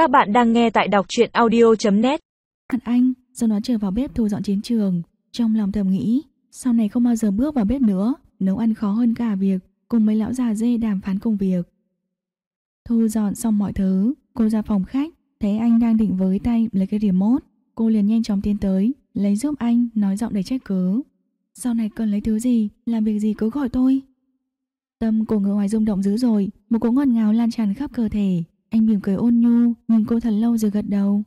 Các bạn đang nghe tại đọc truyện audio.net Hẳn anh, sau đó trở vào bếp thu dọn chiến trường. Trong lòng thầm nghĩ, sau này không bao giờ bước vào bếp nữa, nấu ăn khó hơn cả việc cùng mấy lão già dê đàm phán công việc. Thu dọn xong mọi thứ, cô ra phòng khách, thấy anh đang định với tay lấy cái remote. Cô liền nhanh chóng tiến tới, lấy giúp anh, nói giọng đầy trách cứ. Sau này cần lấy thứ gì, làm việc gì cứ gọi tôi. Tâm của ngỡ ngoài rung động dữ rồi, một cỗ ngọt ngào lan tràn khắp cơ thể. Anh mỉm cười ôn nhu, nhìn cô thật lâu rồi gật đầu.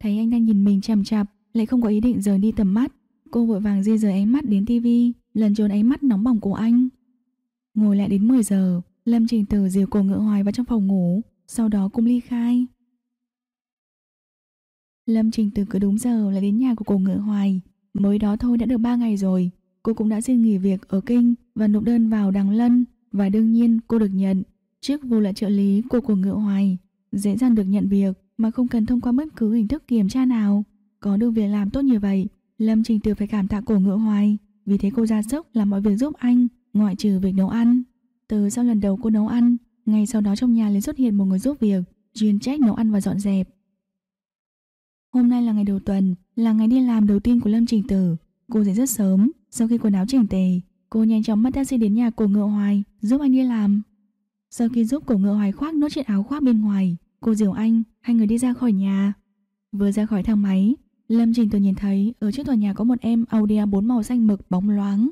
Thấy anh đang nhìn mình chằm chặp, lại không có ý định rời đi tầm mắt. Cô vội vàng di rời ánh mắt đến tivi, lần trốn ánh mắt nóng bỏng của anh. Ngồi lại đến 10 giờ, Lâm Trình Tử dìu cô ngựa hoài vào trong phòng ngủ, sau đó cũng ly khai. Lâm Trình Tử cứ đúng giờ lại đến nhà của cô ngựa hoài. Mới đó thôi đã được 3 ngày rồi, cô cũng đã xin nghỉ việc ở Kinh và nộp đơn vào Đằng Lân và đương nhiên cô được nhận. Trước vụ là trợ lý của cô ngựa hoài, dễ dàng được nhận việc mà không cần thông qua bất cứ hình thức kiểm tra nào. Có được việc làm tốt như vậy, Lâm Trình Tử phải cảm tạ cổ ngựa hoài, vì thế cô ra sức làm mọi việc giúp anh, ngoại trừ việc nấu ăn. Từ sau lần đầu cô nấu ăn, ngay sau đó trong nhà liền xuất hiện một người giúp việc, chuyên trách nấu ăn và dọn dẹp. Hôm nay là ngày đầu tuần, là ngày đi làm đầu tiên của Lâm Trình Tử. Cô dậy rất sớm, sau khi quần áo chỉnh tề, cô nhanh chóng bắt taxi đến nhà cổ ngựa hoài, giúp anh đi làm. Sau khi giúp cổ ngựa hoài khoác nốt chiếc áo khoác bên ngoài, cô dìu anh, hai người đi ra khỏi nhà. Vừa ra khỏi thang máy, Lâm Trình Tử nhìn thấy ở trước tòa nhà có một em Audi A4 màu xanh mực bóng loáng.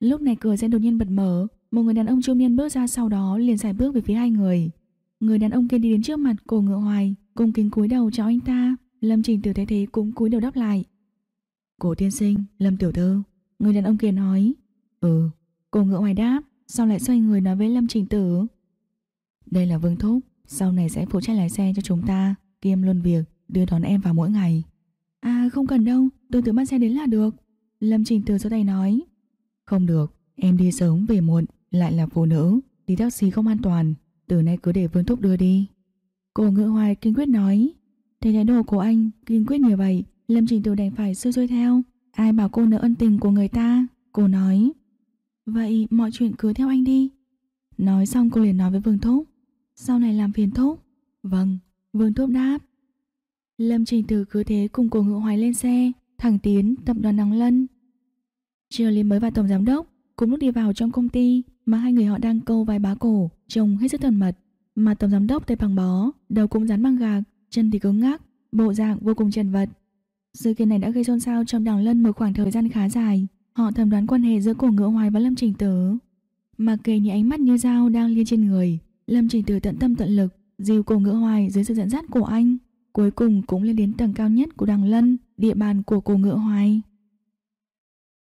Lúc này cửa xe đột nhiên bật mở, một người đàn ông trung niên bước ra sau đó liền xài bước về phía hai người. Người đàn ông kia đi đến trước mặt cổ ngựa hoài, cung kính cúi đầu chào anh ta. Lâm Trình Tử thấy thế cũng cúi đầu đáp lại. Cổ tiên sinh, Lâm Tiểu Thư. Người đàn ông kia nói. Ừ, cổ ngựa hoài đáp, sau lại xoay người nói với Lâm Trình Tử. Đây là Vương Thúc, sau này sẽ phụ trách lái xe cho chúng ta, kiêm luôn việc đưa đón em vào mỗi ngày. À không cần đâu, tôi tự bắt xe đến là được. Lâm Trình Tử giơ tay nói. Không được, em đi sớm về muộn, lại là phụ nữ, đi taxi không an toàn, từ nay cứ để Vương Thúc đưa đi. Cô ngựa hoài kiên quyết nói. Thấy thái độ của anh kiên quyết như vậy, Lâm Trình Tử đành phải xuôi xuôi theo. Ai bảo cô nợ ân tình của người ta? Cô nói. Vậy mọi chuyện cứ theo anh đi. Nói xong cô liền nói với Vương Thúc. Sau này làm phiền Thúc. Vâng, Vương Thúc đáp. Lâm Trình Tử cứ thế cùng cô ngựa hoài lên xe, thẳng tiến tập đoàn Đằng Lân. Chưa lý mới vào tổng giám đốc, cùng lúc đi vào trong công ty mà hai người họ đang câu vài bá cổ, trông hết sức thân mật. Mà tổng giám đốc tay bằng bó, đầu cũng dán băng gạc, chân thì cứng ngắc, bộ dạng vô cùng trần vật. Sự kiện này đã gây xôn xao trong Đằng Lân một khoảng thời gian khá dài. Họ thẩm đoán quan hệ giữa cổ ngựa hoài và Lâm Trình Tử. Mà kề những ánh mắt như dao đang liên trên người, Lâm Trình từ tận tâm tận lực, dìu cô ngựa hoài dưới sự dẫn dắt của anh. Cuối cùng cũng lên đến tầng cao nhất của Đằng Lân, địa bàn của cô ngựa hoài.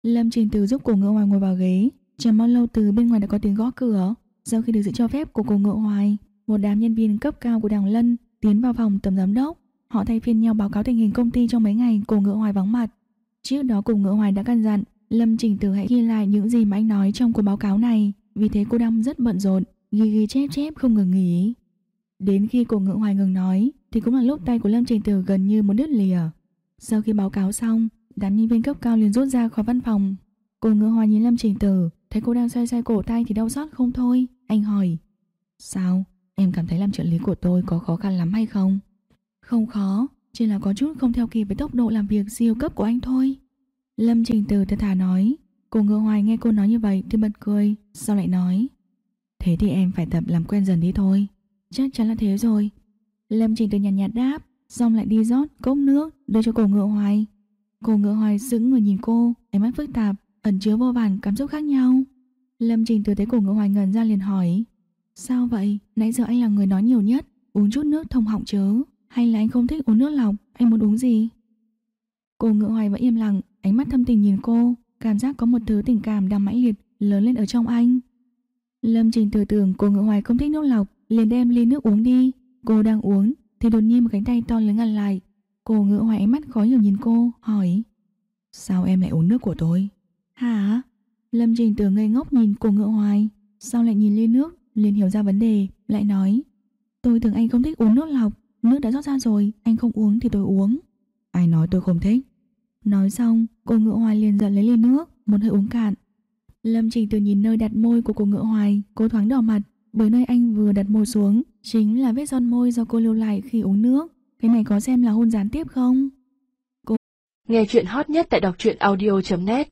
Lâm Trình từ giúp cô ngựa hoài ngồi vào ghế, chẳng bao lâu từ bên ngoài đã có tiếng gõ cửa. Sau khi được sự cho phép của cô ngựa hoài, một đám nhân viên cấp cao của Đằng Lân tiến vào phòng tổng giám đốc. Họ thay phiên nhau báo cáo tình hình công ty trong mấy ngày cô ngựa hoài vắng mặt. Trước đó cô ngựa hoài đã căn dặn Lâm Trình từ hãy ghi lại những gì mà anh nói trong cuộc báo cáo này. Vì thế cô đang rất bận rộn, ghi ghi chép chép không ngừng nghỉ. Đến khi cổ ngựa hoài ngừng nói, thì cũng là lúc tay của Lâm Trình Tử gần như muốn đứt lìa. Sau khi báo cáo xong, đám nhân viên cấp cao liền rút ra khỏi văn phòng. Cổ ngựa hoài nhìn Lâm Trình Tử, thấy cô đang xoay xoay cổ tay thì đau xót không thôi. Anh hỏi, sao? Em cảm thấy làm trợ lý của tôi có khó khăn lắm hay không? Không khó, chỉ là có chút không theo kịp với tốc độ làm việc siêu cấp của anh thôi. Lâm Trình Từ thật thà nói. Cô ngựa hoài nghe cô nói như vậy thì bật cười, sau lại nói. Thế thì em phải tập làm quen dần đi thôi. Chắc chắn là thế rồi. Lâm Trình Từ nhàn nhạt, nhạt đáp, xong lại đi rót cốc nước đưa cho cô ngựa hoài. Cô ngựa hoài sững người nhìn cô, ánh mắt phức tạp, ẩn chứa vô vàn cảm xúc khác nhau. Lâm Trình Từ thấy cô ngựa hoài ngần ra liền hỏi. Sao vậy? Nãy giờ anh là người nói nhiều nhất Uống chút nước thông họng chớ Hay là anh không thích uống nước lọc Anh muốn uống gì? Cô ngựa hoài vẫn im lặng Ánh mắt thâm tình nhìn cô Cảm giác có một thứ tình cảm đang mãnh liệt Lớn lên ở trong anh Lâm Trình từ tưởng cô ngựa hoài không thích nước lọc Liền đem ly nước uống đi. Cô đang uống Thì đột nhiên một cánh tay to lớn ngăn lại. Cô ngựa hoài ánh mắt khó hiểu nhìn cô Hỏi Sao em lại uống nước của tôi? Hả? Lâm Trình từ ngây ngốc nhìn cô ngựa hoài Sao lại nhìn ly nước liền hiểu ra vấn đề, lại nói Tôi tưởng anh không thích uống nước lọc Nước đã rót ra rồi, anh không uống thì tôi uống. Ai nói tôi không thích? Nói xong, cô ngựa hoài liền giận lấy ly nước Một hơi uống cạn Lâm Trình từ nhìn nơi đặt môi của cô ngựa hoài Cô thoáng đỏ mặt, Bởi nơi anh vừa đặt môi xuống Chính là vết son môi do cô lưu lại khi uống nước cái này có xem là hôn gián tiếp không? Nghe chuyện hot nhất tại đọc truyện audio.net